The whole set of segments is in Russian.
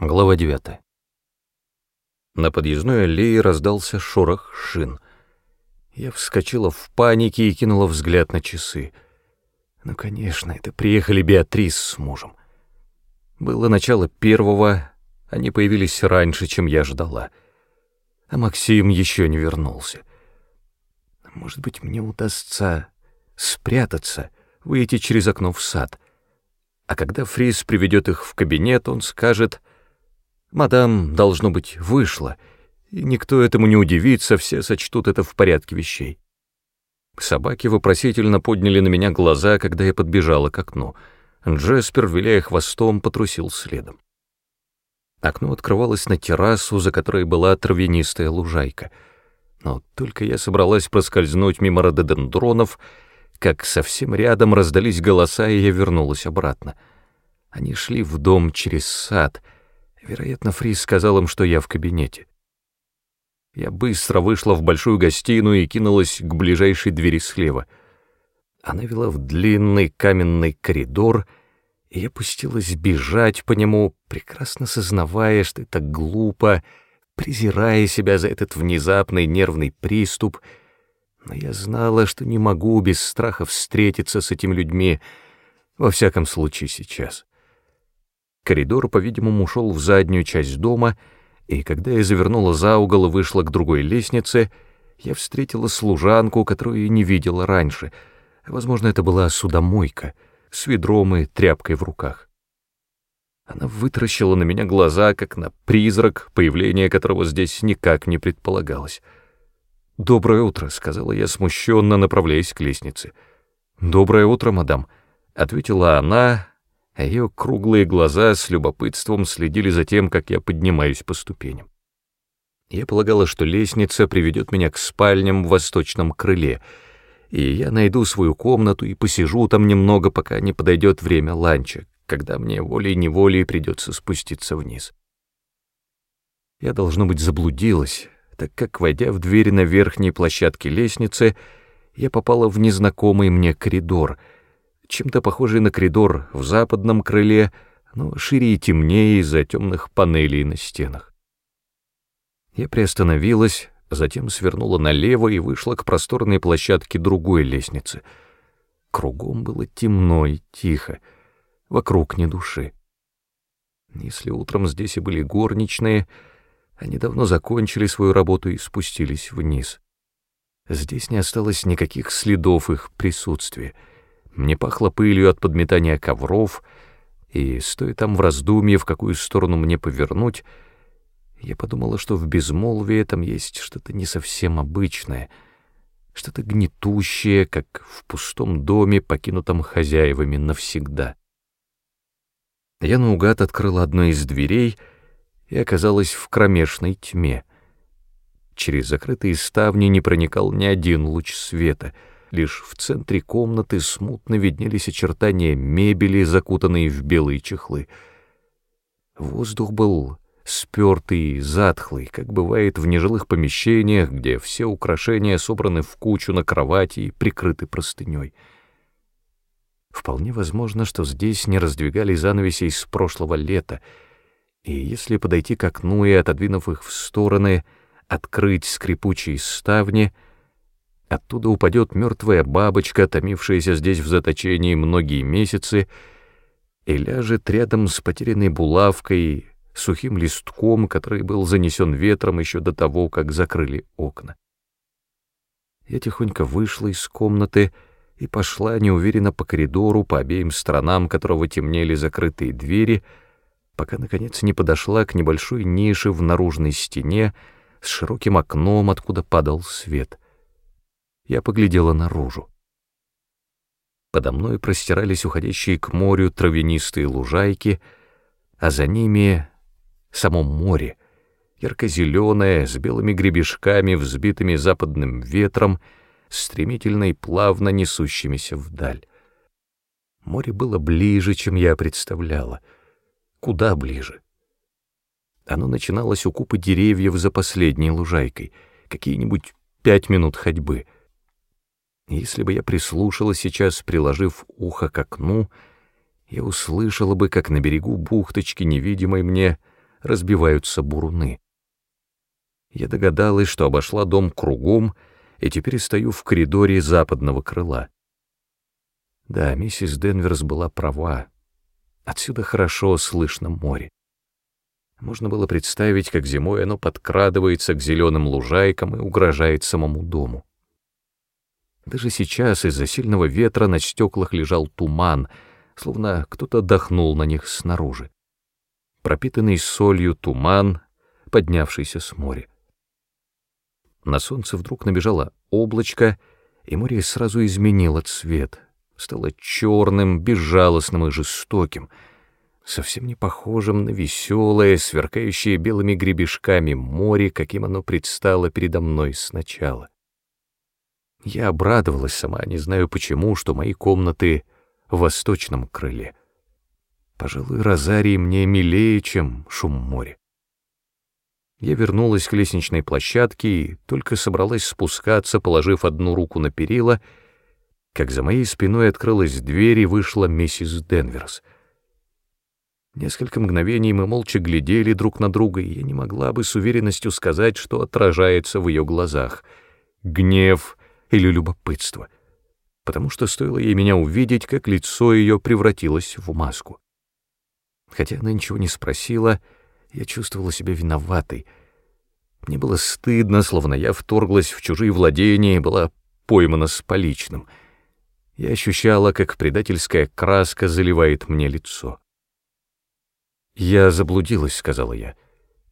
Глава 9. На подъездной аллее раздался шорох шин. Я вскочила в панике и кинула взгляд на часы. Ну, конечно, это приехали Беатрис с мужем. Было начало первого, они появились раньше, чем я ждала. А Максим еще не вернулся. Может быть, мне удастся спрятаться, выйти через окно в сад. А когда Фрис приведет их в кабинет, он скажет — Мадам, должно быть, вышла, и никто этому не удивится, все сочтут это в порядке вещей. Собаки вопросительно подняли на меня глаза, когда я подбежала к окну. Джеспер, виляя хвостом, потрусил следом. Окно открывалось на террасу, за которой была травянистая лужайка. Но только я собралась проскользнуть мимо рододендронов, как совсем рядом раздались голоса, и я вернулась обратно. Они шли в дом через сад — Вероятно, Фрис сказал им, что я в кабинете. Я быстро вышла в большую гостиную и кинулась к ближайшей двери слева. Она вела в длинный каменный коридор, и я пустилась бежать по нему, прекрасно сознавая, что это глупо, презирая себя за этот внезапный нервный приступ, но я знала, что не могу без страха встретиться с этими людьми, во всяком случае сейчас. Коридор, по-видимому, шел в заднюю часть дома, и когда я завернула за угол и вышла к другой лестнице, я встретила служанку, которую не видела раньше. Возможно, это была судомойка, с ведром и тряпкой в руках. Она вытаращила на меня глаза, как на призрак, появление которого здесь никак не предполагалось. «Доброе утро», — сказала я, смущенно направляясь к лестнице. «Доброе утро, мадам», — ответила она, а ее круглые глаза с любопытством следили за тем, как я поднимаюсь по ступеням. Я полагала, что лестница приведет меня к спальням в восточном крыле, и я найду свою комнату и посижу там немного, пока не подойдет время ланча, когда мне волей-неволей придется спуститься вниз. Я, должно быть, заблудилась, так как, войдя в дверь на верхней площадке лестницы, я попала в незнакомый мне коридор — чем-то похожий на коридор в западном крыле, но шире и темнее из-за темных панелей на стенах. Я приостановилась, затем свернула налево и вышла к просторной площадке другой лестницы. Кругом было темно и тихо, вокруг ни души. Если утром здесь и были горничные, они давно закончили свою работу и спустились вниз. Здесь не осталось никаких следов их присутствия — мне пахло пылью от подметания ковров, и, стоя там в раздумье, в какую сторону мне повернуть, я подумала, что в безмолвии этом есть что-то не совсем обычное, что-то гнетущее, как в пустом доме, покинутом хозяевами навсегда. Я наугад открыла одну из дверей и оказалась в кромешной тьме. Через закрытые ставни не проникал ни один луч света — Лишь в центре комнаты смутно виднелись очертания мебели, закутанные в белые чехлы. Воздух был спёртый и затхлый, как бывает в нежилых помещениях, где все украшения собраны в кучу на кровати и прикрыты простыней. Вполне возможно, что здесь не раздвигали занавесей с прошлого лета, и если подойти к окну и, отодвинув их в стороны, открыть скрипучие ставни — Оттуда упадет мертвая бабочка, томившаяся здесь в заточении многие месяцы, и ляжет рядом с потерянной булавкой, сухим листком, который был занесен ветром еще до того, как закрыли окна. Я тихонько вышла из комнаты и пошла неуверенно по коридору, по обеим сторонам которого темнели закрытые двери, пока, наконец, не подошла к небольшой нише в наружной стене с широким окном, откуда падал свет — я поглядела наружу. Подо мной простирались уходящие к морю травянистые лужайки, а за ними само море, ярко-зеленое, с белыми гребешками, взбитыми западным ветром, стремительно и плавно несущимися вдаль. Море было ближе, чем я представляла, куда ближе. Оно начиналось у купы деревьев за последней лужайкой, какие-нибудь пять минут ходьбы — если бы я прислушалась сейчас, приложив ухо к окну, я услышала бы, как на берегу бухточки, невидимой мне, разбиваются буруны. Я догадалась, что обошла дом кругом, и теперь стою в коридоре западного крыла. Да, миссис Денверс была права. Отсюда хорошо слышно море. Можно было представить, как зимой оно подкрадывается к зеленым лужайкам и угрожает самому дому. Даже сейчас из-за сильного ветра на стеклах лежал туман, словно кто-то дохнул на них снаружи. Пропитанный солью туман, поднявшийся с моря. На солнце вдруг набежало облачко, и море сразу изменило цвет, стало черным, безжалостным и жестоким, совсем не похожим на веселое, сверкающее белыми гребешками море, каким оно предстало передо мной сначала. Я обрадовалась сама, не знаю почему, что мои комнаты в восточном крыле. Пожалуй, Розарий мне милее, чем шум моря. Я вернулась к лестничной площадке и только собралась спускаться, положив одну руку на перила, как за моей спиной открылась дверь и вышла миссис Денверс. Несколько мгновений мы молча глядели друг на друга, и я не могла бы с уверенностью сказать, что отражается в ее глазах. Гнев — или любопытство, потому что стоило ей меня увидеть, как лицо ее превратилось в маску. Хотя она ничего не спросила, я чувствовала себя виноватой. Мне было стыдно, словно я вторглась в чужие владения и была поймана с поличным. Я ощущала, как предательская краска заливает мне лицо. «Я заблудилась», — сказала я.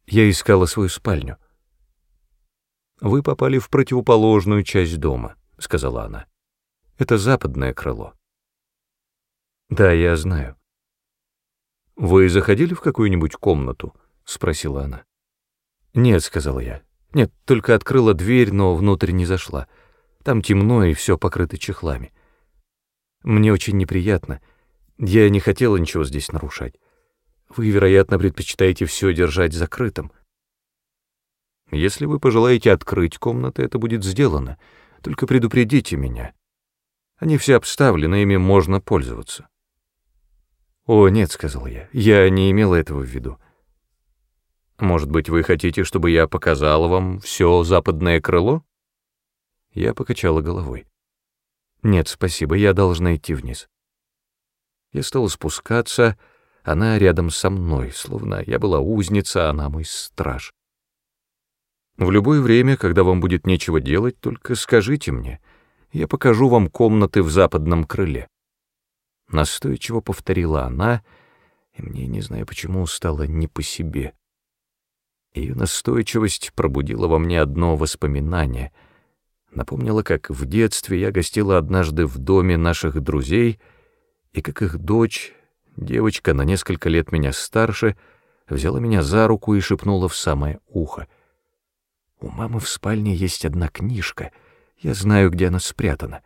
«Я искала свою спальню». «Вы попали в противоположную часть дома», — сказала она. «Это западное крыло». «Да, я знаю». «Вы заходили в какую-нибудь комнату?» — спросила она. «Нет», — сказала я. «Нет, только открыла дверь, но внутрь не зашла. Там темно и все покрыто чехлами. Мне очень неприятно. Я не хотела ничего здесь нарушать. Вы, вероятно, предпочитаете все держать закрытым». Если вы пожелаете открыть комнаты, это будет сделано. Только предупредите меня. Они все обставлены, ими можно пользоваться. «О, нет», — сказал я, — «я не имела этого в виду». «Может быть, вы хотите, чтобы я показала вам все западное крыло?» Я покачала головой. «Нет, спасибо, я должна идти вниз». Я стала спускаться, она рядом со мной, словно я была узница, а она мой страж. В любое время, когда вам будет нечего делать, только скажите мне. Я покажу вам комнаты в западном крыле. Настойчиво повторила она, и мне, не знаю почему, стало не по себе. Ее настойчивость пробудила во мне одно воспоминание. Напомнила, как в детстве я гостила однажды в доме наших друзей, и как их дочь, девочка на несколько лет меня старше, взяла меня за руку и шепнула в самое ухо — у мамы в спальне есть одна книжка. Я знаю, где она спрятана.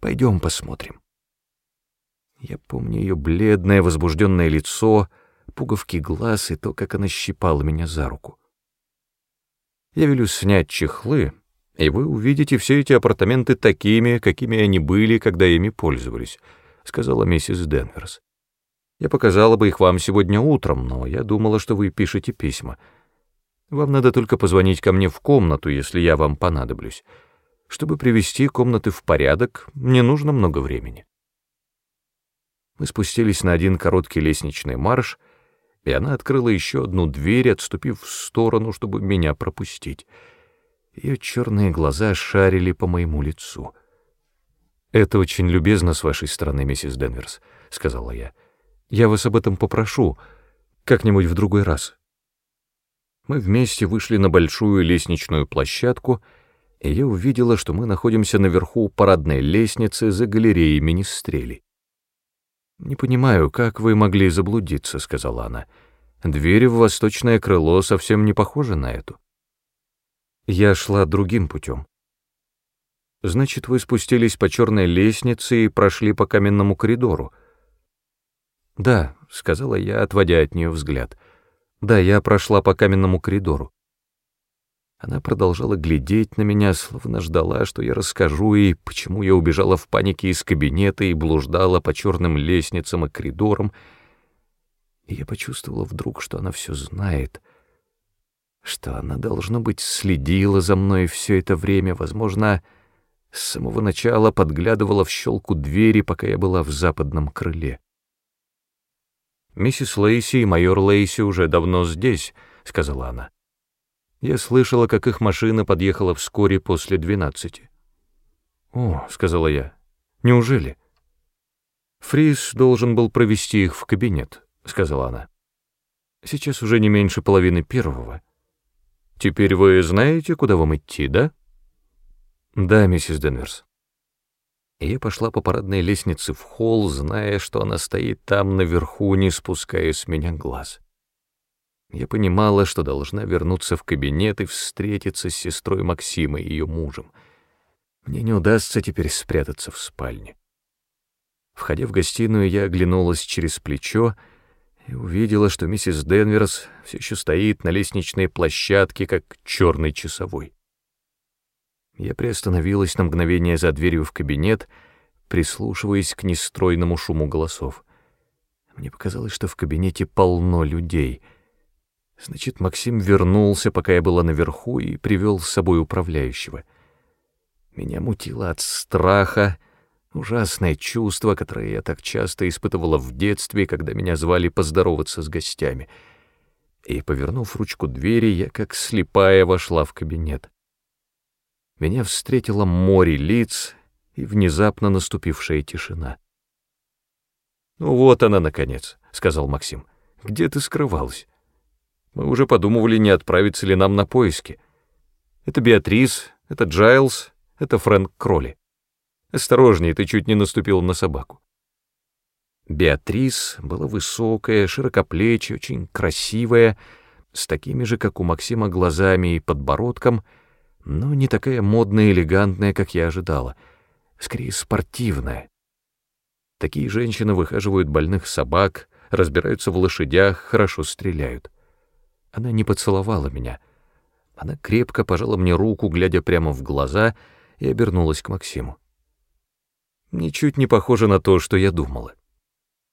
Пойдем посмотрим. Я помню ее бледное, возбужденное лицо, пуговки глаз и то, как она щипала меня за руку. Я велю снять чехлы, и вы увидите все эти апартаменты такими, какими они были, когда ими пользовались, — сказала миссис Денверс. Я показала бы их вам сегодня утром, но я думала, что вы пишете письма — вам надо только позвонить ко мне в комнату, если я вам понадоблюсь. Чтобы привести комнаты в порядок, мне нужно много времени. Мы спустились на один короткий лестничный марш, и она открыла еще одну дверь, отступив в сторону, чтобы меня пропустить. Ее черные глаза шарили по моему лицу. «Это очень любезно с вашей стороны, миссис Денверс», — сказала я. «Я вас об этом попрошу как-нибудь в другой раз». Мы вместе вышли на большую лестничную площадку, и я увидела, что мы находимся наверху парадной лестницы за галереей министрелей. «Не понимаю, как вы могли заблудиться», — сказала она. «Дверь в восточное крыло совсем не похожа на эту». Я шла другим путем. «Значит, вы спустились по черной лестнице и прошли по каменному коридору?» «Да», — сказала я, отводя от нее взгляд. Да, я прошла по каменному коридору. Она продолжала глядеть на меня, словно ждала, что я расскажу ей, почему я убежала в панике из кабинета и блуждала по черным лестницам и коридорам. И я почувствовала вдруг, что она все знает, что она, должно быть, следила за мной все это время, возможно, с самого начала подглядывала в щелку двери, пока я была в западном крыле. «Миссис Лейси и майор Лейси уже давно здесь», — сказала она. Я слышала, как их машина подъехала вскоре после двенадцати. «О», — сказала я, — «неужели?» «Фрис должен был провести их в кабинет», — сказала она. «Сейчас уже не меньше половины первого. Теперь вы знаете, куда вам идти, да?» «Да, миссис Денверс». Я пошла по парадной лестнице в холл, зная, что она стоит там наверху, не спуская с меня глаз. Я понимала, что должна вернуться в кабинет и встретиться с сестрой Максима и ее мужем. Мне не удастся теперь спрятаться в спальне. Входя в гостиную, я оглянулась через плечо и увидела, что миссис Денверс все еще стоит на лестничной площадке, как черный часовой. Я приостановилась на мгновение за дверью в кабинет, прислушиваясь к нестройному шуму голосов. Мне показалось, что в кабинете полно людей — Значит, Максим вернулся, пока я была наверху, и привел с собой управляющего. Меня мутило от страха, ужасное чувство, которое я так часто испытывала в детстве, когда меня звали поздороваться с гостями. И, повернув ручку двери, я как слепая вошла в кабинет. Меня встретило море лиц и внезапно наступившая тишина. «Ну вот она, наконец», — сказал Максим. «Где ты скрывалась?» Мы уже подумывали, не отправиться ли нам на поиски. Это Беатрис, это Джайлз, это Фрэнк Кролли. Осторожнее, ты чуть не наступил на собаку. Беатрис была высокая, широкоплечья, очень красивая, с такими же, как у Максима, глазами и подбородком, но не такая модная и элегантная, как я ожидала, скорее спортивная. Такие женщины выхаживают больных собак, разбираются в лошадях, хорошо стреляют. Она не поцеловала меня. Она крепко пожала мне руку, глядя прямо в глаза, и обернулась к Максиму. Ничуть не похоже на то, что я думала.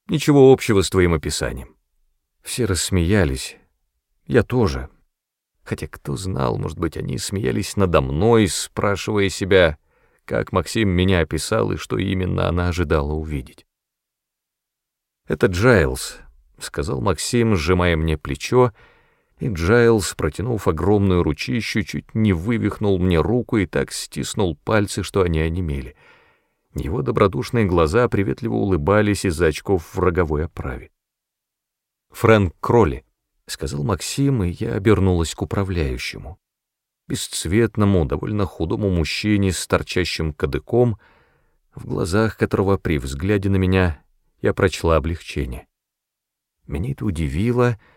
Ничего общего с твоим описанием. Все рассмеялись. Я тоже. Хотя кто знал, может быть, они смеялись надо мной, спрашивая себя, как Максим меня описал и что именно она ожидала увидеть. «Это Джайлз», — сказал Максим, сжимая мне плечо, — и Джайлз, протянув огромную ручищу, чуть не вывихнул мне руку и так стиснул пальцы, что они онемели. Его добродушные глаза приветливо улыбались из-за очков в роговой оправе. «Фрэнк Кролли», — сказал Максим, и я обернулась к управляющему. Бесцветному, довольно худому мужчине с торчащим кадыком, в глазах которого при взгляде на меня я прочла облегчение. Меня это удивило, —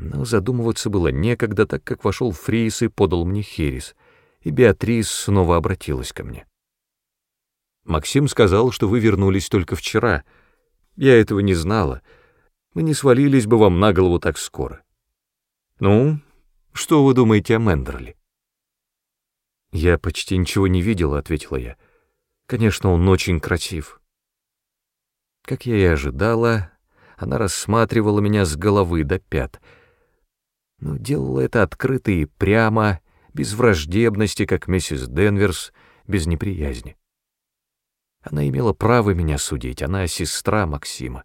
но задумываться было некогда, так как вошел Фрис и подал мне херес, и Беатрис снова обратилась ко мне. «Максим сказал, что вы вернулись только вчера. Я этого не знала. Мы не свалились бы вам на голову так скоро. Ну, что вы думаете о Мендерли?» «Я почти ничего не видела», — ответила я. «Конечно, он очень красив». Как я и ожидала, она рассматривала меня с головы до пят — но делала это открыто и прямо, без враждебности, как миссис Денверс, без неприязни. Она имела право меня судить, она сестра Максима.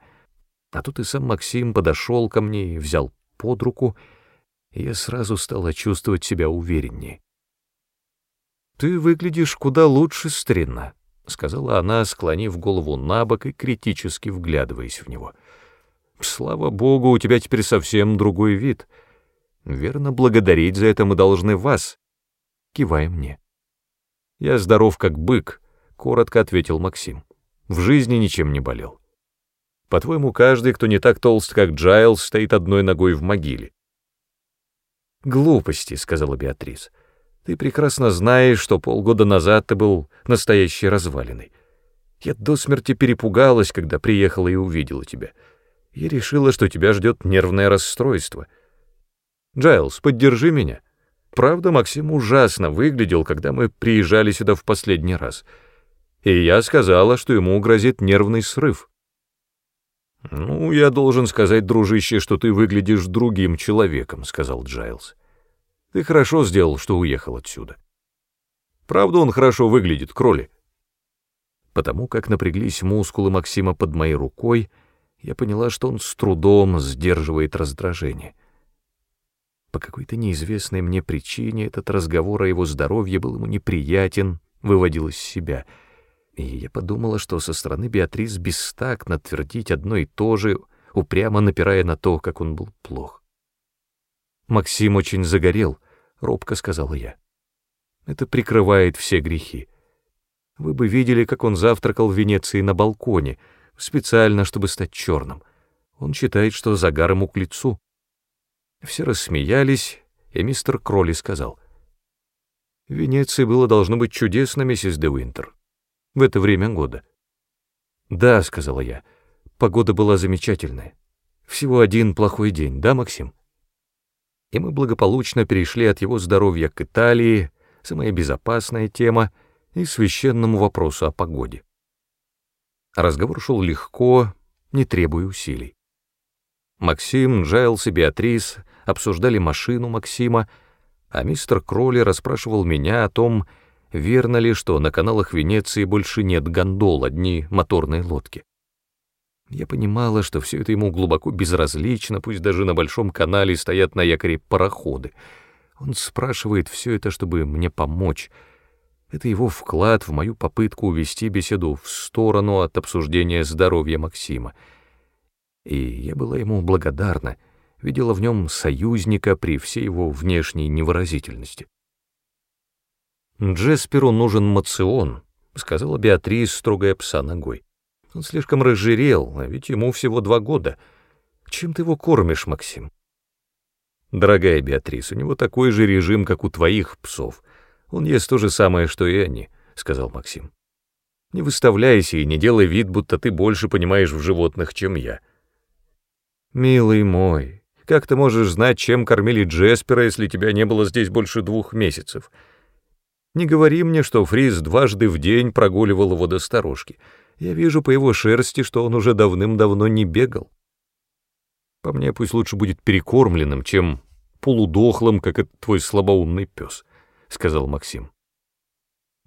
А тут и сам Максим подошел ко мне и взял под руку, я сразу стала чувствовать себя увереннее. «Ты выглядишь куда лучше, старина», — сказала она, склонив голову на бок и критически вглядываясь в него. «Слава богу, у тебя теперь совсем другой вид». Верно, благодарить за это мы должны вас. Кивай мне. Я здоров как бык, коротко ответил Максим. В жизни ничем не болел. По-твоему, каждый, кто не так толст, как Джайлз, стоит одной ногой в могиле. «Глупости», — сказала Беатрис. «Ты прекрасно знаешь, что полгода назад ты был настоящей развалиной. Я до смерти перепугалась, когда приехала и увидела тебя. Я решила, что тебя ждет нервное расстройство. Джайлз, поддержи меня. Правда, Максим ужасно выглядел, когда мы приезжали сюда в последний раз. И я сказала, что ему грозит нервный срыв. «Ну, я должен сказать, дружище, что ты выглядишь другим человеком», — сказал Джайлз. «Ты хорошо сделал, что уехал отсюда». «Правда он хорошо выглядит, Кроли?» Потому как напряглись мускулы Максима под моей рукой, я поняла, что он с трудом сдерживает раздражение. По какой-то неизвестной мне причине этот разговор о его здоровье был ему неприятен, выводил из себя — и я подумала, что со стороны Беатрис бестактно твердить одно и то же, упрямо напирая на то, как он был плох. «Максим очень загорел», — робко сказала я. «Это прикрывает все грехи. Вы бы видели, как он завтракал в Венеции на балконе, специально, чтобы стать черным. Он считает, что загар ему к лицу». Все рассмеялись, и мистер Кролли сказал. «В Венеции было должно быть чудесно, миссис де Уинтер в это время года. «Да», — сказала я, — «погода была замечательная. Всего один плохой день, да, Максим?» И мы благополучно перешли от его здоровья к Италии, самая безопасная тема, и священному вопросу о погоде. Разговор шел легко, не требуя усилий. Максим, Джайлс и Беатрис обсуждали машину Максима, а мистер Кролли расспрашивал меня о том, верно ли, что на каналах Венеции больше нет гондол, одни моторные лодки. Я понимала, что все это ему глубоко безразлично, пусть даже на большом канале стоят на якоре пароходы. Он спрашивает все это, чтобы мне помочь. Это его вклад в мою попытку увести беседу в сторону от обсуждения здоровья Максима. И я была ему благодарна, видела в нем союзника при всей его внешней невыразительности. «Джесперу нужен мацион», — сказала Беатрис, строгая пса ногой. «Он слишком разжирел, а ведь ему всего два года. Чем ты его кормишь, Максим?» «Дорогая Беатрис, у него такой же режим, как у твоих псов. Он ест то же самое, что и они», — сказал Максим. «Не выставляйся и не делай вид, будто ты больше понимаешь в животных, чем я». «Милый мой, как ты можешь знать, чем кормили Джеспера, если тебя не было здесь больше двух месяцев?» Не говори мне, что Фриз дважды в день прогуливал его до сторожки. Я вижу по его шерсти, что он уже давным-давно не бегал. По мне, пусть лучше будет перекормленным, чем полудохлым, как этот твой слабоумный пес, — сказал Максим.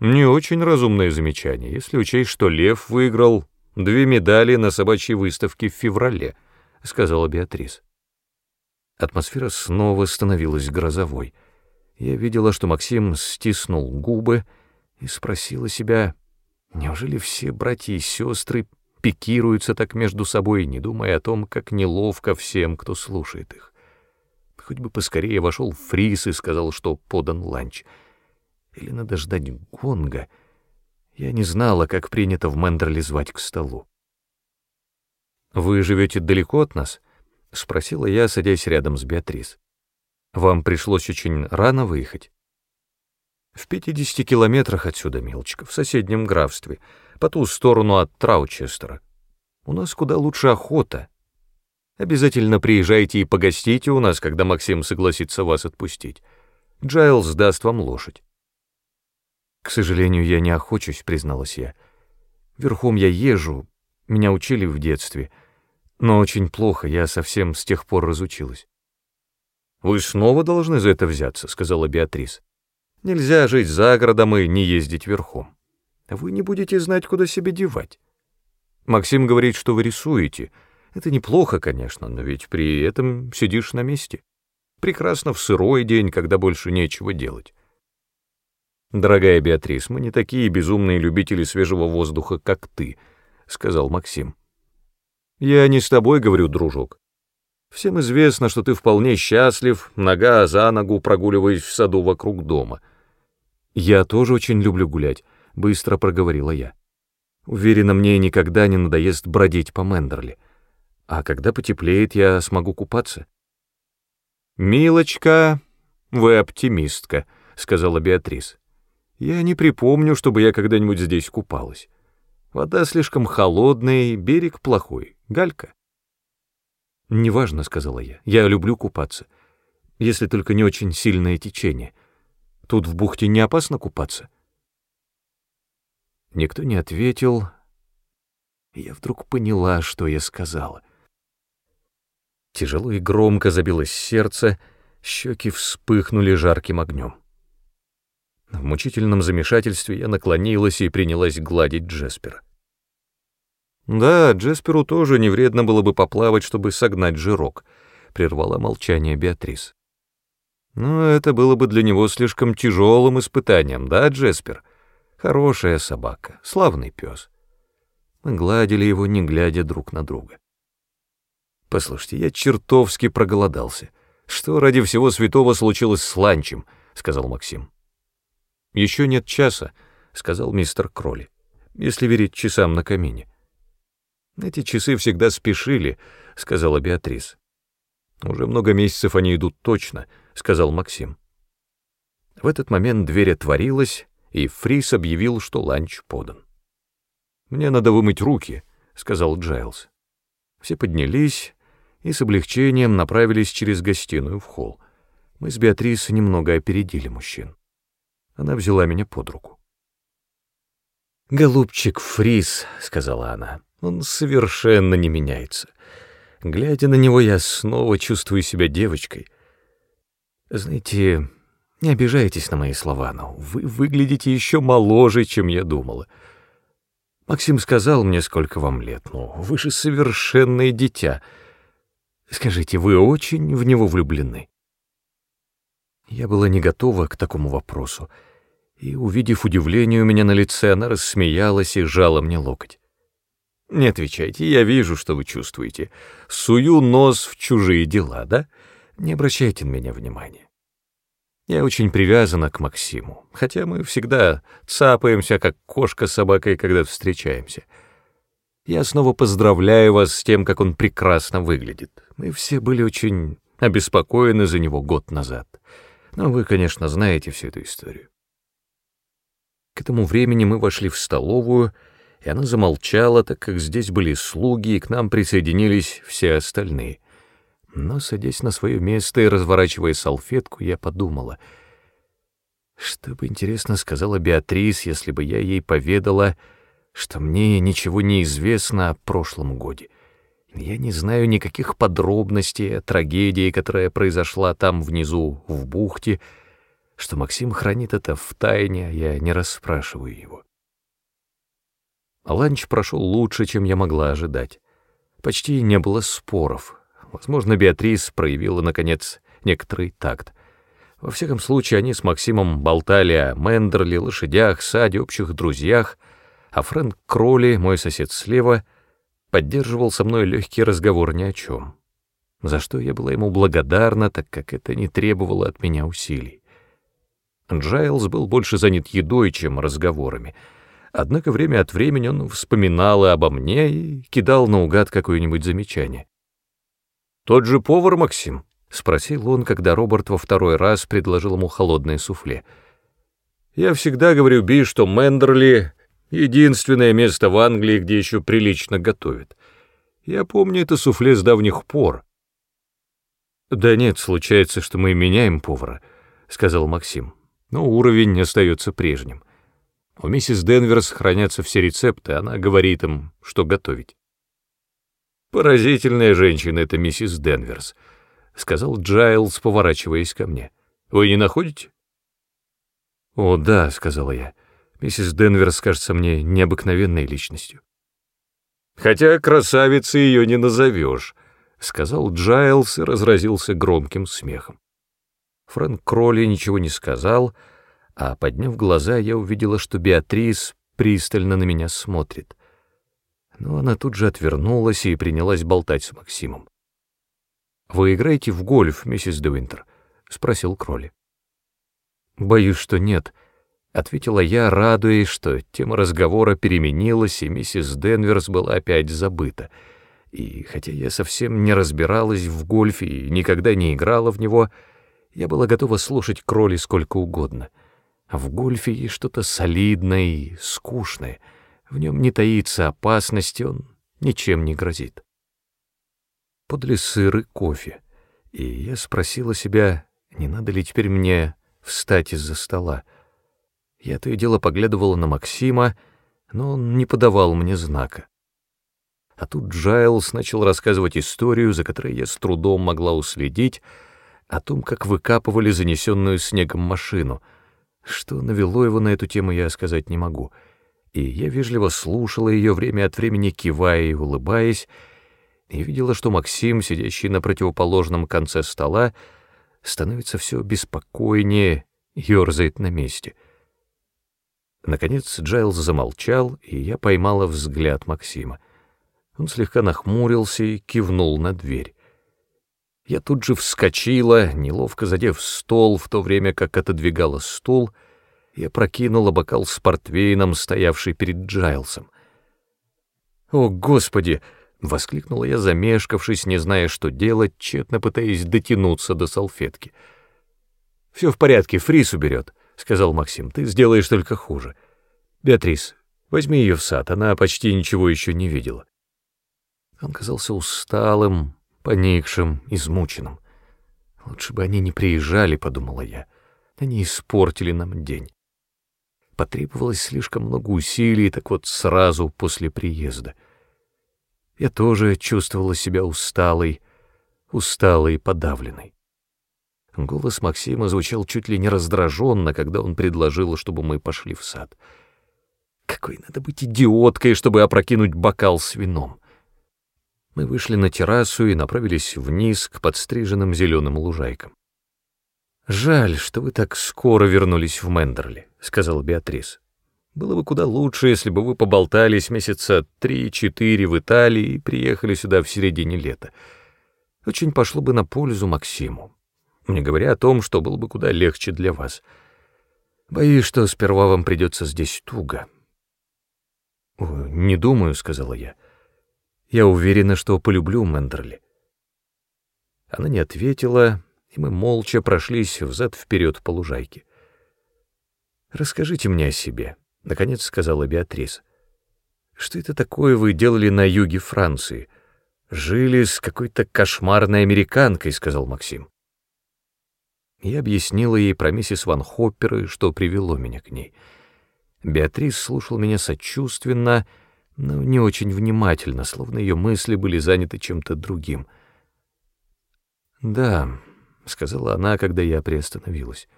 Не очень разумное замечание, если учесть, что Лев выиграл две медали на собачьей выставке в феврале, — сказала Беатрис. Атмосфера снова становилась грозовой — я видела, что Максим стиснул губы и спросила себя, неужели все братья и сестры пикируются так между собой, не думая о том, как неловко всем, кто слушает их. Хоть бы поскорее вошел Фрис и сказал, что подан ланч. Или надо ждать гонга. Я не знала, как принято в Мендерле звать к столу. «Вы живете далеко от нас?» — спросила я, садясь рядом с Беатрис. Вам пришлось очень рано выехать? В 50 километрах отсюда, милочка, в соседнем графстве, по ту сторону от Траучестера. У нас куда лучше охота. Обязательно приезжайте и погостите у нас, когда Максим согласится вас отпустить. Джайлз даст вам лошадь. К сожалению, я не охочусь, призналась я. Верхом я езжу, меня учили в детстве, но очень плохо, я совсем с тех пор разучилась. «Вы снова должны за это взяться», — сказала Беатрис. «Нельзя жить за городом и не ездить верхом. Вы не будете знать, куда себе девать. Максим говорит, что вы рисуете. Это неплохо, конечно, но ведь при этом сидишь на месте. Прекрасно в сырой день, когда больше нечего делать». «Дорогая Беатрис, мы не такие безумные любители свежего воздуха, как ты», — сказал Максим. «Я не с тобой говорю, дружок. Всем известно, что ты вполне счастлив, нога за ногу прогуливаясь в саду вокруг дома. Я тоже очень люблю гулять, быстро проговорила я. Уверена, мне никогда не надоест бродить по Мендерли. А когда потеплеет, я смогу купаться. «Милочка, вы оптимистка», — сказала Беатрис. «Я не припомню, чтобы я когда-нибудь здесь купалась. Вода слишком холодная, берег плохой. Галька». «Неважно», — сказала я, — «я люблю купаться, если только не очень сильное течение. Тут в бухте не опасно купаться?» Никто не ответил, я вдруг поняла, что я сказала — Тяжело и громко забилось сердце, щеки вспыхнули жарким огнем. В мучительном замешательстве я наклонилась и принялась гладить Джеспера. «Да, Джесперу тоже не вредно было бы поплавать, чтобы согнать жирок», — прервала молчание Беатрис. «Но это было бы для него слишком тяжелым испытанием, да, Джеспер? Хорошая собака, славный пес». Мы гладили его, не глядя друг на друга. «Послушайте, я чертовски проголодался. Что ради всего святого случилось с ланчем?» — сказал Максим. «Еще нет часа», — сказал мистер Кроли, — «если верить часам на камине». «Эти часы всегда спешили», — сказала Беатрис. «Уже много месяцев они идут точно», — сказал Максим. В этот момент дверь отворилась, и Фрис объявил, что ланч подан. «Мне надо вымыть руки», — сказал Джайлз. Все поднялись и с облегчением направились через гостиную в холл. Мы с Беатрис немного опередили мужчин. Она взяла меня под руку. «Голубчик Фрис», — сказала она, — «он совершенно не меняется. Глядя на него, я снова чувствую себя девочкой. Знаете, не обижайтесь на мои слова, но вы выглядите еще моложе, чем я думала. Максим сказал мне, сколько вам лет, но вы же совершенное дитя. Скажите, вы очень в него влюблены?» Я была не готова к такому вопросу и, увидев удивление у меня на лице, она рассмеялась и жала мне локоть. «Не отвечайте, я вижу, что вы чувствуете. Сую нос в чужие дела, да? Не обращайте на меня внимания. Я очень привязана к Максиму, хотя мы всегда цапаемся, как кошка с собакой, когда встречаемся. Я снова поздравляю вас с тем, как он прекрасно выглядит. Мы все были очень обеспокоены за него год назад. Но вы, конечно, знаете всю эту историю. К этому времени мы вошли в столовую, и она замолчала, так как здесь были слуги, и к нам присоединились все остальные. Но, садясь на свое место и разворачивая салфетку, я подумала, что бы, интересно, сказала Беатрис, если бы я ей поведала, что мне ничего не известно о прошлом годе. Я не знаю никаких подробностей о трагедии, которая произошла там внизу, в бухте, — что Максим хранит это в тайне, а я не расспрашиваю его. Ланч прошел лучше, чем я могла ожидать. Почти не было споров. Возможно, Беатрис проявила, наконец, некоторый такт. Во всяком случае, они с Максимом болтали о Мендерле, лошадях, саде, общих друзьях, а Фрэнк Кроли, мой сосед слева, поддерживал со мной легкий разговор ни о чем, за что я была ему благодарна, так как это не требовало от меня усилий. Джайлз был больше занят едой, чем разговорами. Однако время от времени он вспоминал и обо мне и кидал наугад какое-нибудь замечание. «Тот же повар, Максим?» — спросил он, когда Роберт во второй раз предложил ему холодное суфле. «Я всегда говорю Би, что Мендерли — единственное место в Англии, где еще прилично готовят. Я помню это суфле с давних пор». «Да нет, случается, что мы меняем повара», — сказал Максим но уровень остается прежним. У миссис Денверс хранятся все рецепты, она говорит им, что готовить. «Поразительная женщина эта миссис Денверс», — сказал Джайлз, поворачиваясь ко мне. «Вы не находите?» «О, да», — сказала я. «Миссис Денверс кажется мне необыкновенной личностью». «Хотя красавицей ее не назовешь», — сказал Джайлз и разразился громким смехом. Фрэнк Кролли ничего не сказал, а, подняв глаза, я увидела, что Беатрис пристально на меня смотрит. Но она тут же отвернулась и принялась болтать с Максимом. «Вы играете в гольф, миссис Дуинтер?» — спросил Кролли. «Боюсь, что нет», — ответила я, радуясь, что тема разговора переменилась, и миссис Денверс была опять забыта. И хотя я совсем не разбиралась в гольфе и никогда не играла в него, — я была готова слушать Кроли сколько угодно. В гольфе есть что-то солидное и скучное. В нем не таится опасности, он ничем не грозит. Подли сыр и кофе, и я спросила себя, не надо ли теперь мне встать из-за стола. Я то и дело поглядывала на Максима, но он не подавал мне знака. А тут Джайлз начал рассказывать историю, за которой я с трудом могла уследить, о том, как выкапывали занесенную снегом машину. Что навело его на эту тему, я сказать не могу. И я вежливо слушала ее время от времени, кивая и улыбаясь, и видела, что Максим, сидящий на противоположном конце стола, становится все беспокойнее, ерзает на месте. Наконец Джайлз замолчал, и я поймала взгляд Максима. Он слегка нахмурился и кивнул на дверь. Я тут же вскочила, неловко задев стол, в то время как отодвигала стул, и опрокинула бокал с портвейном, стоявший перед Джайлсом. «О, Господи!» — воскликнула я, замешкавшись, не зная, что делать, тщетно пытаясь дотянуться до салфетки. «Все в порядке, Фрис уберет», — сказал Максим. «Ты сделаешь только хуже. Беатрис, возьми ее в сад, она почти ничего еще не видела». Он казался усталым, поникшим, измученным. «Лучше бы они не приезжали», — подумала я. «Они испортили нам день». Потребовалось слишком много усилий, так вот сразу после приезда. Я тоже чувствовала себя усталой, усталой и подавленной. Голос Максима звучал чуть ли не раздраженно, когда он предложил, чтобы мы пошли в сад. Какой надо быть идиоткой, чтобы опрокинуть бокал с вином. Мы вышли на террасу и направились вниз к подстриженным зеленым лужайкам. «Жаль, что вы так скоро вернулись в Мендерли», — сказал Беатрис. «Было бы куда лучше, если бы вы поболтались месяца три-четыре в Италии и приехали сюда в середине лета. Очень пошло бы на пользу Максиму, не говоря о том, что было бы куда легче для вас. Боюсь, что сперва вам придется здесь туго». «Не думаю», — сказала я. Я уверена, что полюблю Мендерли. Она не ответила, и мы молча прошлись взад-вперед по лужайке. «Расскажите мне о себе», — наконец сказала Беатрис. «Что это такое вы делали на юге Франции? Жили с какой-то кошмарной американкой», — сказал Максим. Я объяснила ей про миссис Ван Хоппер что привело меня к ней. Беатрис слушал меня сочувственно, — но не очень внимательно, словно ее мысли были заняты чем-то другим. «Да», — сказала она, когда я приостановилась,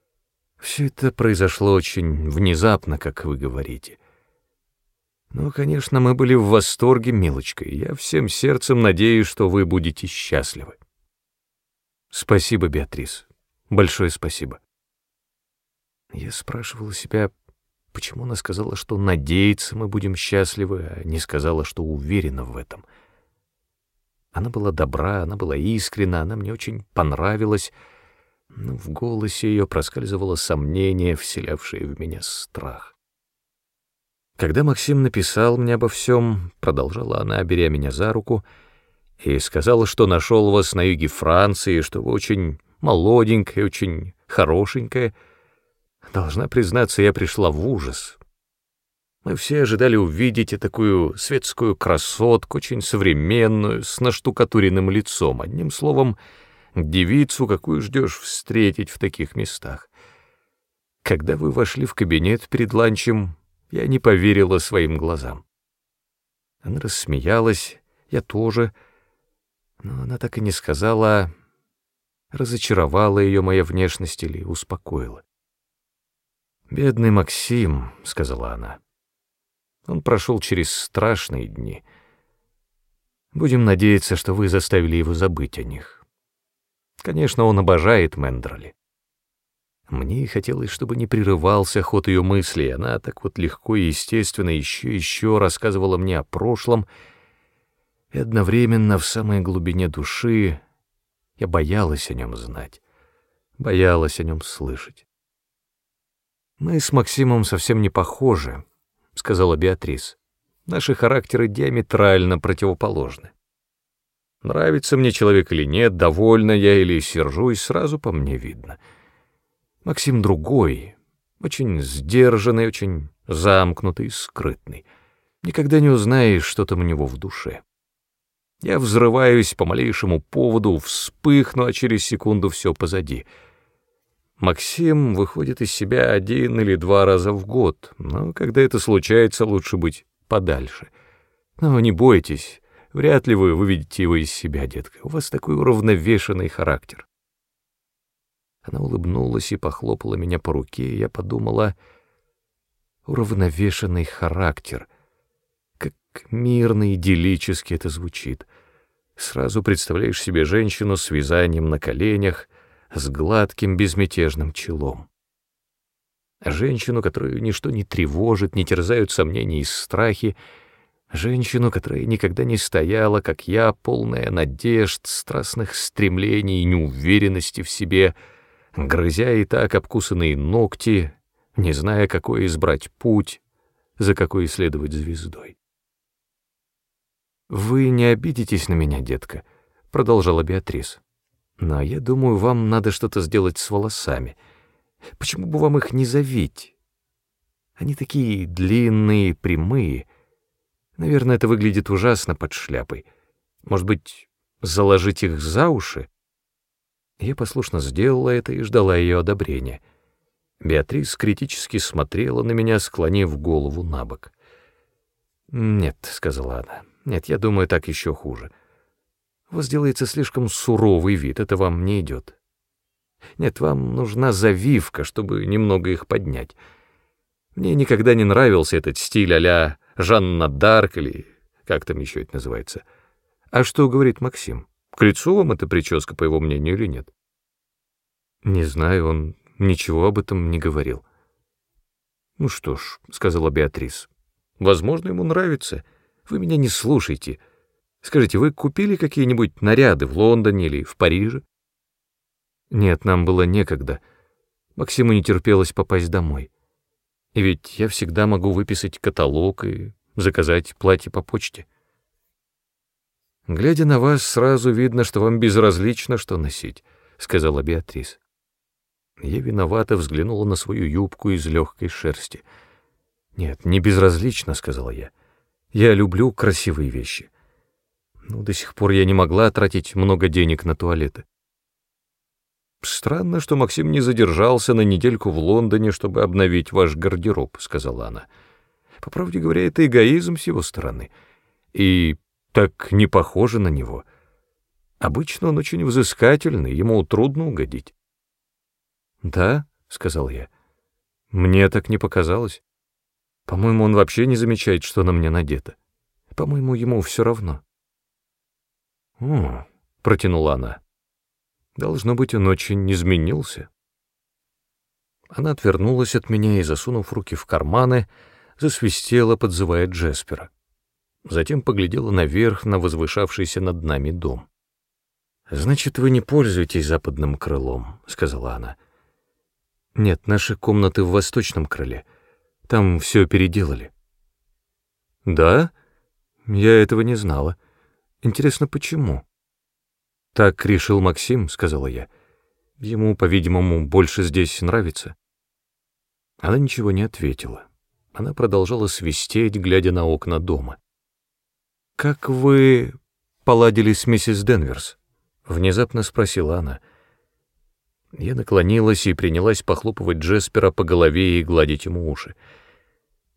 — «все это произошло очень внезапно, как вы говорите. Ну, конечно, мы были в восторге, милочка, и я всем сердцем надеюсь, что вы будете счастливы». «Спасибо, Беатрис, большое спасибо». Я спрашивала себя, Почему она сказала, что надеется, мы будем счастливы, а не сказала, что уверена в этом? Она была добра, она была искренна, она мне очень понравилась, но в голосе ее проскальзывало сомнение, вселявшее в меня страх. Когда Максим написал мне обо всем, продолжала она, беря меня за руку, и сказала, что нашел вас на юге Франции, что вы очень молоденькая, очень хорошенькая — Должна признаться, я пришла в ужас. Мы все ожидали увидеть такую светскую красотку, очень современную, с наштукатуренным лицом, одним словом, девицу, какую ждешь встретить в таких местах. Когда вы вошли в кабинет перед ланчем, я не поверила своим глазам. Она рассмеялась, я тоже, но она так и не сказала, разочаровала ее моя внешность или успокоила. «Бедный Максим», — сказала она. «Он прошел через страшные дни. Будем надеяться, что вы заставили его забыть о них. Конечно, он обожает Мендерли. Мне хотелось, чтобы не прерывался ход ее мыслей. Она так вот легко и естественно еще и еще рассказывала мне о прошлом, и одновременно в самой глубине души я боялась о нем знать, боялась о нем слышать. «Мы с Максимом совсем не похожи», — сказала Беатрис. «Наши характеры диаметрально противоположны. Нравится мне человек или нет, довольна я или сержусь, сразу по мне видно. Максим другой, очень сдержанный, очень замкнутый, скрытный. Никогда не узнаешь, что там у него в душе. Я взрываюсь по малейшему поводу, вспыхну, а через секунду все позади — Максим выходит из себя один или два раза в год, но когда это случается, лучше быть подальше. Но не бойтесь, вряд ли вы выведете его из себя, детка. У вас такой уравновешенный характер. Она улыбнулась и похлопала меня по руке, и я подумала, уравновешенный характер. Как мирно, идиллически это звучит. Сразу представляешь себе женщину с вязанием на коленях, с гладким безмятежным челом. Женщину, которую ничто не тревожит, не терзают сомнения и страхи, женщину, которая никогда не стояла, как я, полная надежд, страстных стремлений и неуверенности в себе — грызя и так обкусанные ногти, не зная, какой избрать путь, за какой следовать звездой. «Вы не обидитесь на меня, детка», — продолжала Беатрис. «Но я думаю, вам надо что-то сделать с волосами. Почему бы вам их не завить? Они такие длинные, прямые. Наверное, это выглядит ужасно под шляпой. Может быть, заложить их за уши?» Я послушно сделала это и ждала ее одобрения. Беатрис критически смотрела на меня, склонив голову на бок. «Нет», — сказала она, — «нет, я думаю, так еще хуже. У вас делается слишком суровый вид, это вам не идет. Нет, вам нужна завивка, чтобы немного их поднять. Мне никогда не нравился этот стиль а-ля Жанна Дарк или как там еще это называется. А что говорит Максим?» К лицу вам эта прическа, по его мнению, или нет? Не знаю, он ничего об этом не говорил. Ну что ж, сказала Беатрис, возможно, ему нравится. Вы меня не слушайте. Скажите, вы купили какие-нибудь наряды в Лондоне или в Париже? Нет, нам было некогда. Максиму не терпелось попасть домой. И ведь я всегда могу выписать каталог и заказать платье по почте. «Глядя на вас, сразу видно, что вам безразлично, что носить», — сказала Беатрис. Я виновато взглянула на свою юбку из легкой шерсти. «Нет, не безразлично», — сказала я. «Я люблю красивые вещи. Но до сих пор я не могла тратить много денег на туалеты». «Странно, что Максим не задержался на недельку в Лондоне, чтобы обновить ваш гардероб», — сказала она. «По правде говоря, это эгоизм с его стороны. И так не похоже на него. Обычно он очень взыскательный, ему трудно угодить. «Да», — сказал я, — «мне так не показалось. По-моему, он вообще не замечает, что на мне надето. По-моему, ему все равно». «О», — протянула она, — «должно быть, он очень изменился». Она отвернулась от меня и, засунув руки в карманы, засвистела, подзывая Джеспера затем поглядела наверх на возвышавшийся над нами дом. «Значит, вы не пользуетесь западным крылом», — сказала она. «Нет, наши комнаты в восточном крыле. Там все переделали». «Да? Я этого не знала. Интересно, почему?» «Так решил Максим», — сказала я. «Ему, по-видимому, больше здесь нравится». Она ничего не ответила. Она продолжала свистеть, глядя на окна дома. «Как вы поладили с миссис Денверс?» — внезапно спросила она. Я наклонилась и принялась похлопывать Джеспера по голове и гладить ему уши.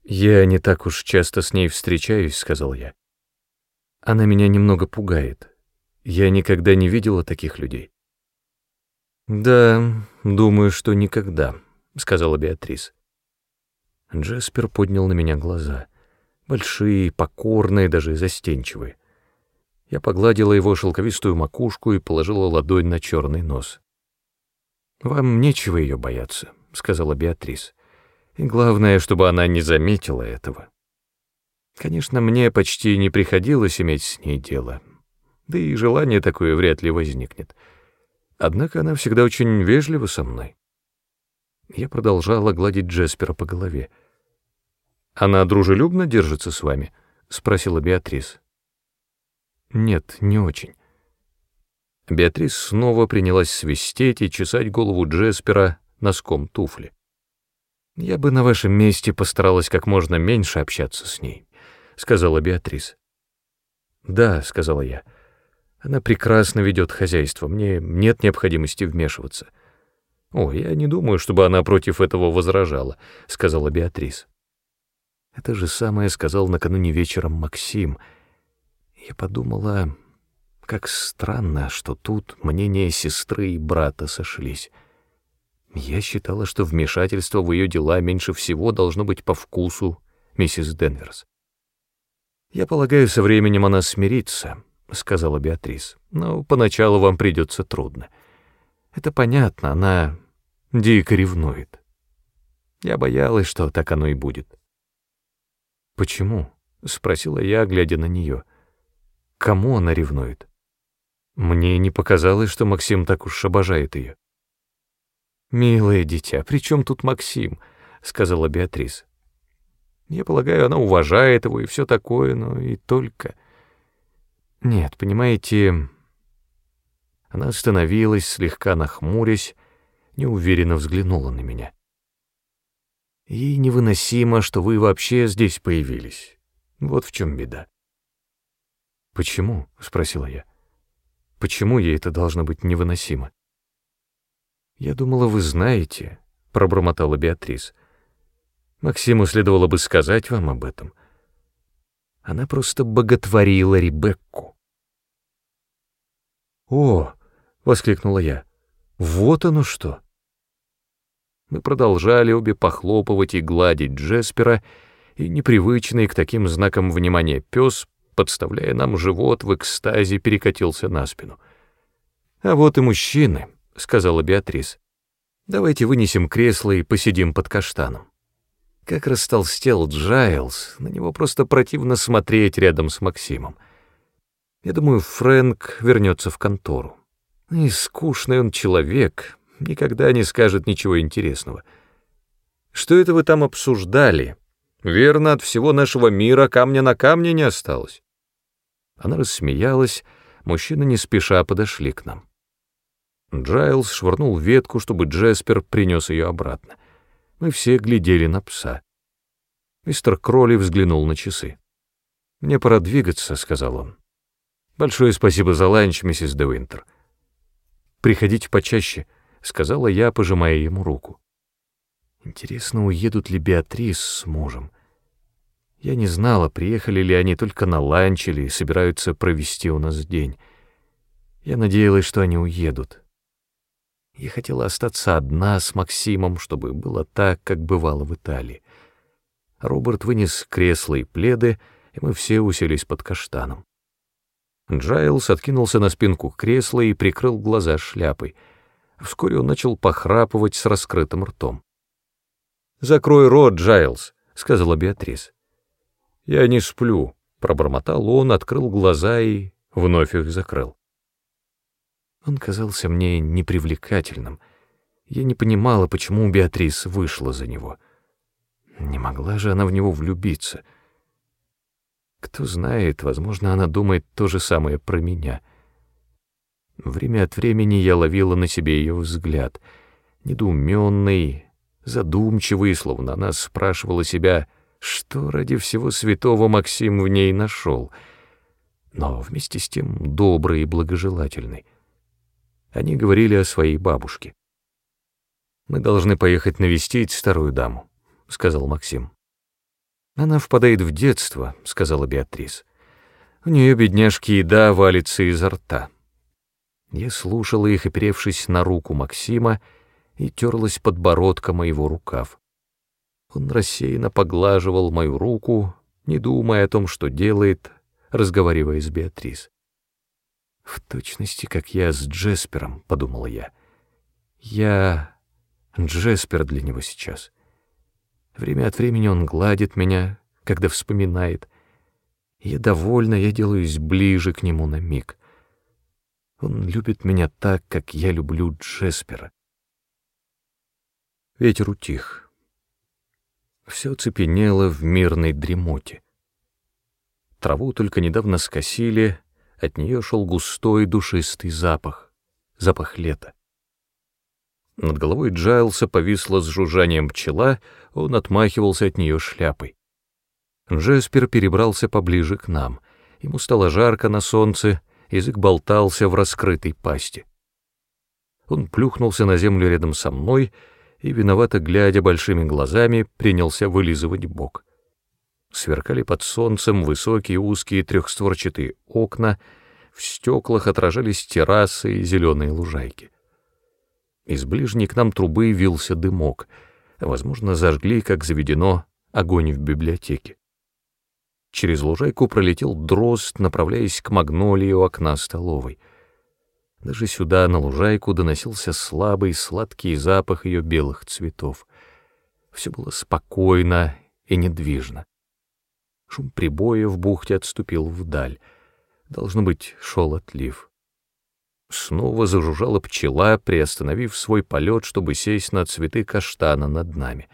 «Я не так уж часто с ней встречаюсь», — сказал я. «Она меня немного пугает. Я никогда не видела таких людей». «Да, думаю, что никогда», — сказала Беатрис. Джеспер поднял на меня глаза — большие, покорные, даже застенчивые. Я погладила его шелковистую макушку и положила ладонь на черный нос. «Вам нечего ее бояться», — сказала Беатрис. «И главное, чтобы она не заметила этого. Конечно, мне почти не приходилось иметь с ней дело, да и желание такое вряд ли возникнет. Однако она всегда очень вежлива со мной». Я продолжала гладить Джеспера по голове. «Она дружелюбно держится с вами?» — спросила Беатрис. «Нет, не очень». Беатрис снова принялась свистеть и чесать голову Джеспера носком туфли. «Я бы на вашем месте постаралась как можно меньше общаться с ней», — сказала Беатрис. «Да», — сказала я, — «она прекрасно ведет хозяйство, мне нет необходимости вмешиваться». «О, я не думаю, чтобы она против этого возражала», — сказала Беатрис. Это же самое сказал накануне вечером Максим — Я подумала, как странно, что тут мнения сестры и брата сошлись. Я считала, что вмешательство в ее дела меньше всего должно быть по вкусу миссис Денверс. «Я полагаю, со временем она смирится», — сказала Беатрис, — «но поначалу вам придется трудно. Это понятно, она дико ревнует. Я боялась, что так оно и будет». «Почему?» — спросила я, глядя на нее. «Кому она ревнует?» Мне не показалось, что Максим так уж обожает ее. «Милое дитя, при чем тут Максим?» — сказала Беатрис. «Я полагаю, она уважает его и все такое, но и только...» «Нет, понимаете...» Она остановилась, слегка нахмурясь, неуверенно взглянула на меня. «Ей невыносимо, что вы вообще здесь появились. Вот в чем беда». «Почему?» — спросила я. «Почему ей это должно быть невыносимо?» «Я думала, вы знаете», — пробормотала Беатрис. «Максиму следовало бы сказать вам об этом». Она просто боготворила Ребекку. «О!» — воскликнула я. «Вот оно что!» Мы продолжали обе похлопывать и гладить Джеспера, и непривычный к таким знакам внимания пес, подставляя нам живот, в экстазе перекатился на спину. А вот и мужчины —— сказала Беатрис. «Давайте вынесем кресло и посидим под каштаном». Как растолстел Джайлз, на него просто противно смотреть рядом с Максимом. Я думаю, Фрэнк вернется в контору. И скучный он человек, никогда не скажет ничего интересного. Что это вы там обсуждали? Верно, от всего нашего мира камня на камне не осталось. Она рассмеялась, мужчины не спеша подошли к нам. Джайлз швырнул ветку, чтобы Джеспер принес ее обратно. Мы все глядели на пса. Мистер Кроли взглянул на часы. «Мне пора двигаться», — сказал он. «Большое спасибо за ланч, миссис де Винтер». «Приходите почаще», — сказала я, пожимая ему руку. Интересно, уедут ли Беатрис с мужем? Я не знала, приехали ли они только на ланч или собираются провести у нас день. Я надеялась, что они уедут. Я хотела остаться одна с Максимом, чтобы было так, как бывало в Италии. Роберт вынес кресло и пледы, и мы все уселись под каштаном. Джайлс откинулся на спинку кресла и прикрыл глаза шляпой. Вскоре он начал похрапывать с раскрытым ртом. «Закрой рот, Джайлс», — сказала Беатрис. «Я не сплю», — пробормотал он, открыл глаза и вновь их закрыл. Он казался мне непривлекательным. Я не понимала, почему Беатрис вышла за него. Не могла же она в него влюбиться. Кто знает, возможно, она думает то же самое про меня. Время от времени я ловила на себе ее взгляд, недоуменный, задумчивый, словно она спрашивала себя, что ради всего святого Максим в ней нашел, но вместе с тем добрый и благожелательный. Они говорили о своей бабушке. «Мы должны поехать навестить старую даму», — сказал Максим. «Она впадает в детство», — сказала Беатрис. «У нее, бедняжки, еда валится изо рта». Я слушала их, оперевшись на руку Максима, и терлась подбородком моего рукав. Он рассеянно поглаживал мою руку, не думая о том, что делает, разговаривая с Беатрис. В точности, как я с Джеспером, — подумала я. Я Джеспер для него сейчас. Время от времени он гладит меня, когда вспоминает. Я довольна, я делаюсь ближе к нему на миг. Он любит меня так, как я люблю Джеспера. Ветер утих. Все цепенело в мирной дремоте. Траву только недавно скосили, от нее шел густой душистый запах, запах лета. Над головой Джайлса повисла с жужжанием пчела, он отмахивался от нее шляпой. Джеспер перебрался поближе к нам. Ему стало жарко на солнце, язык болтался в раскрытой пасти. Он плюхнулся на землю рядом со мной и, виновато глядя большими глазами, принялся вылизывать бок. Сверкали под солнцем высокие узкие трехстворчатые окна, в стеклах отражались террасы и зеленые лужайки. Из ближней к нам трубы вился дымок. Возможно, зажгли, как заведено, огонь в библиотеке. Через лужайку пролетел дрозд, направляясь к магнолии у окна столовой. Даже сюда, на лужайку, доносился слабый сладкий запах ее белых цветов. Все было спокойно и недвижно. Шум прибоя в бухте отступил вдаль. Должно быть, шел отлив. Снова зажужжала пчела, приостановив свой полет, чтобы сесть на цветы каштана над нами.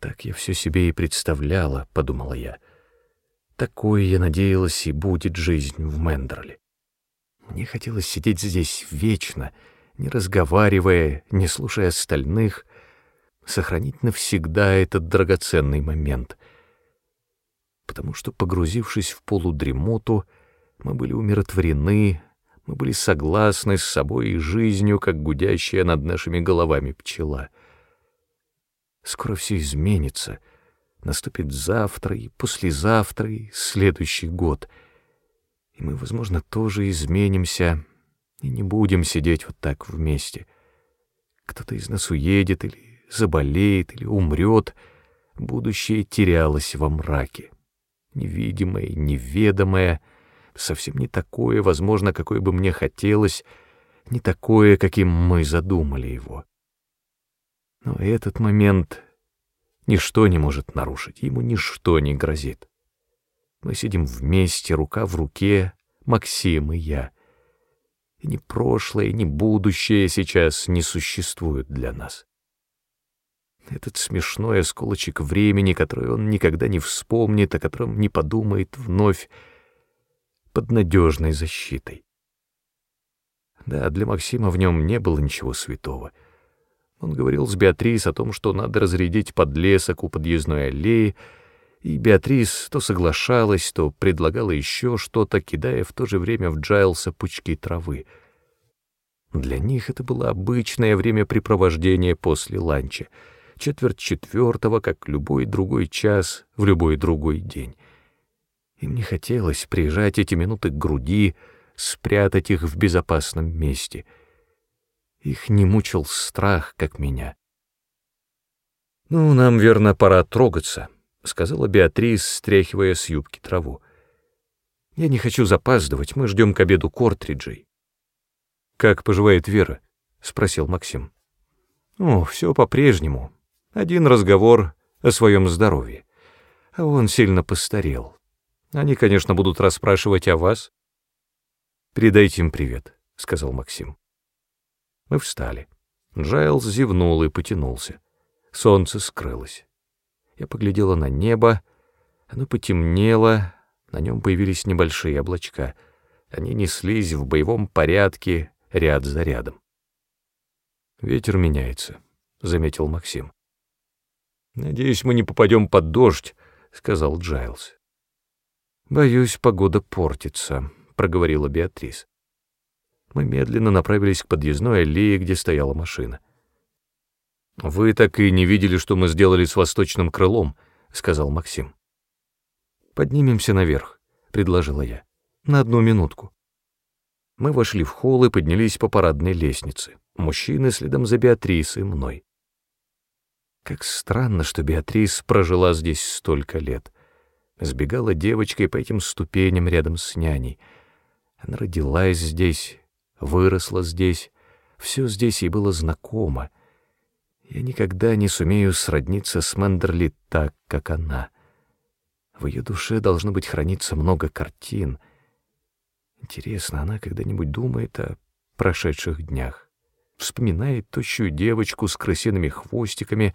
«Так я все себе и представляла», — подумала я. «Такой, я надеялась, и будет жизнь в Мендерле». Мне хотелось сидеть здесь вечно, не разговаривая, не слушая остальных, сохранить навсегда этот драгоценный момент — потому что, погрузившись в полудремоту, мы были умиротворены, мы были согласны с собой и жизнью, как гудящая над нашими головами пчела. Скоро все изменится, наступит завтра и послезавтра и следующий год, и мы, возможно, тоже изменимся и не будем сидеть вот так вместе. Кто-то из нас уедет или заболеет, или умрет, будущее терялось во мраке невидимое, неведомое, совсем не такое, возможно, какое бы мне хотелось, не такое, каким мы задумали его. Но этот момент ничто не может нарушить, ему ничто не грозит. Мы сидим вместе, рука в руке, Максим и я. И ни прошлое, ни будущее сейчас не существуют для нас. Этот смешной осколочек времени, который он никогда не вспомнит, о котором не подумает вновь, под надежной защитой. Да, для Максима в нем не было ничего святого. Он говорил с Беатрис о том, что надо разрядить подлесок у подъездной аллеи, и Беатрис то соглашалась, то предлагала еще что-то, кидая в то же время в Джайлса пучки травы. Для них это было обычное времяпрепровождение после ланча — четверть четвертого, как любой другой час в любой другой день. Им не хотелось прижать эти минуты к груди, спрятать их в безопасном месте. Их не мучил страх, как меня. «Ну, нам, верно, пора трогаться», — сказала Беатрис, стряхивая с юбки траву. «Я не хочу запаздывать, мы ждем к обеду Кортриджей». «Как поживает Вера?» — спросил Максим. «О, все по-прежнему. Один разговор о своем здоровье. А он сильно постарел. Они, конечно, будут расспрашивать о вас. «Передайте им привет», — сказал Максим. Мы встали. Джайлз зевнул и потянулся. Солнце скрылось. Я поглядела на небо. Оно потемнело, на нем появились небольшие облачка. Они неслись в боевом порядке ряд за рядом. «Ветер меняется», — заметил Максим. «Надеюсь, мы не попадем под дождь», — сказал Джайлз. «Боюсь, погода портится», — проговорила Беатрис. Мы медленно направились к подъездной аллее, где стояла машина. «Вы так и не видели, что мы сделали с восточным крылом», — сказал Максим. «Поднимемся наверх», — предложила я. «На одну минутку». Мы вошли в холл и поднялись по парадной лестнице. Мужчины следом за Беатрисой мной. Как странно, что Беатрис прожила здесь столько лет. Сбегала девочкой по этим ступеням рядом с няней. Она родилась здесь, выросла здесь, все здесь ей было знакомо. Я никогда не сумею сродниться с Мендерли так, как она. В ее душе должно быть храниться много картин. Интересно, она когда-нибудь думает о прошедших днях? Вспоминает тощую девочку с крысиными хвостиками,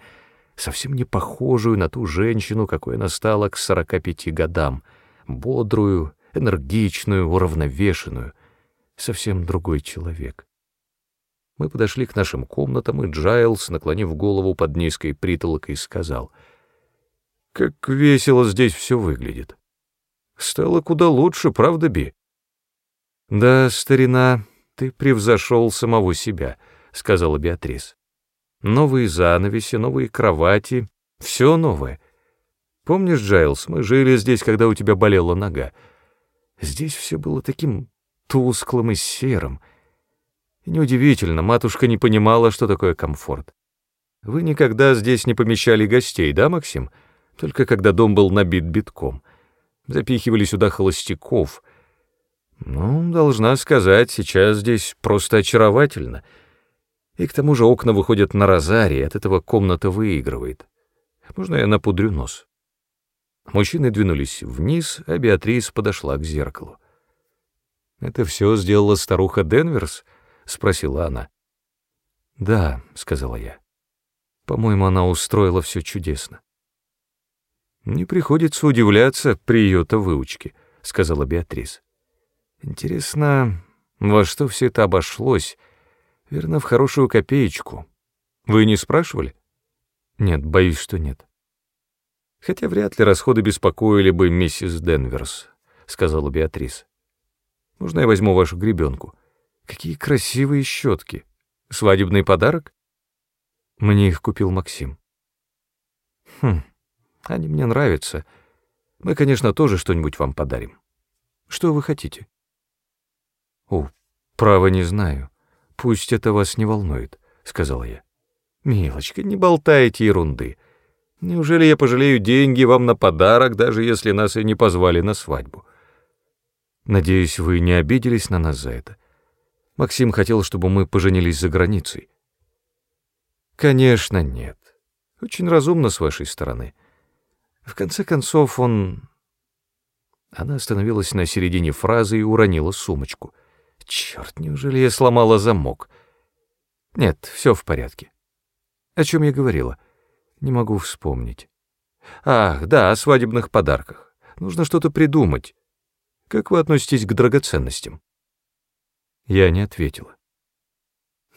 совсем не похожую на ту женщину, какой она стала к сорока пяти годам, бодрую, энергичную, уравновешенную, совсем другой человек. Мы подошли к нашим комнатам, и Джайлс, наклонив голову под низкой притолокой, сказал, «Как весело здесь все выглядит. Стало куда лучше, правда, Би?» «Да, старина, ты превзошел самого себя», — сказала Беатрис. «Новые занавеси, новые кровати, все новое. Помнишь, Джайлз, мы жили здесь, когда у тебя болела нога. Здесь все было таким тусклым и серым. И неудивительно, матушка не понимала, что такое комфорт. Вы никогда здесь не помещали гостей, да, Максим? Только когда дом был набит битком. Запихивали сюда холостяков. Ну, должна сказать, сейчас здесь просто очаровательно. И к тому же окна выходят на розарий, от этого комната выигрывает. Можно я напудрю нос? Мужчины двинулись вниз, а Беатрис подошла к зеркалу. «Это все сделала старуха Денверс?» — спросила она. «Да», — сказала я. «По-моему, она устроила все чудесно». «Не приходится удивляться при ее-то выучке», — сказала Беатрис. «Интересно, во что все это обошлось? Верно, в хорошую копеечку. Вы не спрашивали?» «Нет, боюсь, что нет». «Хотя вряд ли расходы беспокоили бы миссис Денверс», — сказала Беатрис. Можно я возьму вашу гребенку? Какие красивые щетки. Свадебный подарок? Мне их купил Максим. Хм, они мне нравятся. Мы, конечно, тоже что-нибудь вам подарим. Что вы хотите? О, право не знаю. Пусть это вас не волнует, сказала я. Милочка, не болтайте ерунды. Неужели я пожалею деньги вам на подарок, даже если нас и не позвали на свадьбу? Надеюсь, вы не обиделись на нас за это. Максим хотел, чтобы мы поженились за границей. Конечно, нет. Очень разумно с вашей стороны. В конце концов, он... Она остановилась на середине фразы и уронила сумочку. Черт, неужели я сломала замок? Нет, все в порядке. О чем я говорила? Не могу вспомнить. Ах, да, о свадебных подарках. Нужно что-то придумать. Как вы относитесь к драгоценностям?» Я не ответила.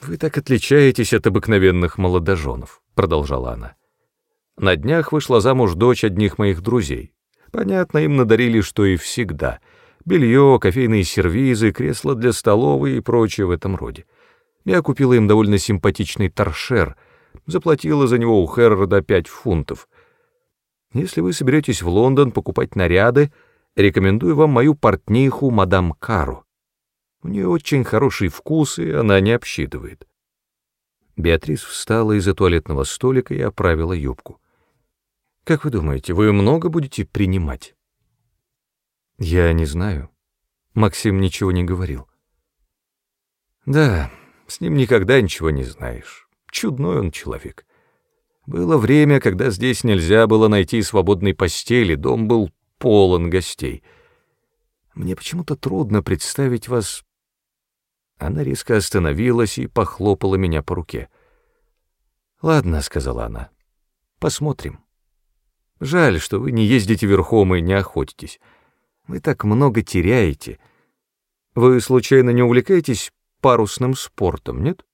«Вы так отличаетесь от обыкновенных молодоженов», — продолжала она. «На днях вышла замуж дочь одних моих друзей. Понятно, им надарили, что и всегда. Белье, кофейные сервизы, кресла для столовой и прочее в этом роде. Я купила им довольно симпатичный торшер, заплатила за него у Хэррода пять фунтов. Если вы соберетесь в Лондон покупать наряды, рекомендую вам мою портниху мадам Кару. У нее очень хороший вкус, и она не обсчитывает. Беатрис встала из-за туалетного столика и оправила юбку. «Как вы думаете, вы много будете принимать?» «Я не знаю. Максим ничего не говорил». «Да, с ним никогда ничего не знаешь. Чудной он человек. Было время, когда здесь нельзя было найти свободной постели, дом был полон гостей. Мне почему-то трудно представить вас...» Она резко остановилась и похлопала меня по руке. «Ладно», — сказала она, — «посмотрим. Жаль, что вы не ездите верхом и не охотитесь. Вы так много теряете. Вы, случайно, не увлекаетесь парусным спортом, нет?»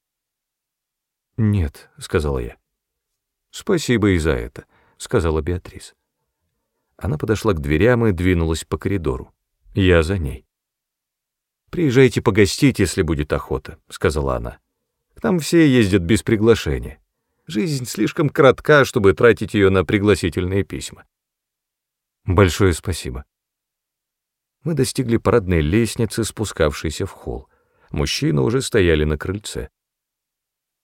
«Нет», — сказала я. «Спасибо и за это», — сказала Беатрис. Она подошла к дверям и двинулась по коридору. Я за ней. «Приезжайте погостить, если будет охота», — сказала она. «К нам все ездят без приглашения. Жизнь слишком коротка, чтобы тратить ее на пригласительные письма». «Большое спасибо». Мы достигли парадной лестницы, спускавшейся в холл. Мужчины уже стояли на крыльце.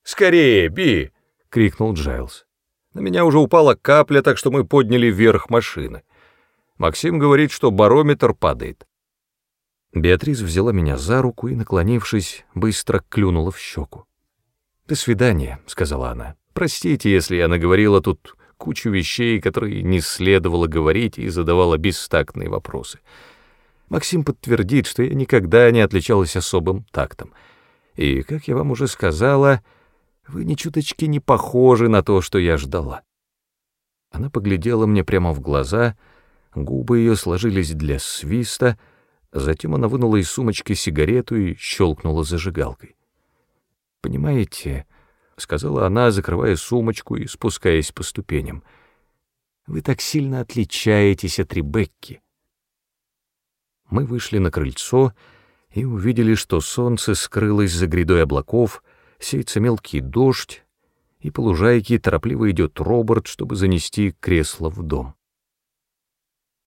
«Скорее, Би!» — крикнул Джайлз. На меня уже упала капля, так что мы подняли вверх машины. Максим говорит, что барометр падает. Беатрис взяла меня за руку и, наклонившись, быстро клюнула в щеку. «До свидания», — сказала она. «Простите, если я наговорила тут кучу вещей, которые не следовало говорить, и задавала бестактные вопросы. Максим подтвердит, что я никогда не отличалась особым тактом. И, как я вам уже сказала, — вы ни чуточки не похожи на то, что я ждала. Она поглядела мне прямо в глаза, губы ее сложились для свиста, затем она вынула из сумочки сигарету и щелкнула зажигалкой. «Понимаете», — сказала она, закрывая сумочку и спускаясь по ступеням, — «вы так сильно отличаетесь от Ребекки». Мы вышли на крыльцо и увидели, что солнце скрылось за грядой облаков — сеется мелкий дождь, и по лужайке торопливо идет Роберт, чтобы занести кресло в дом.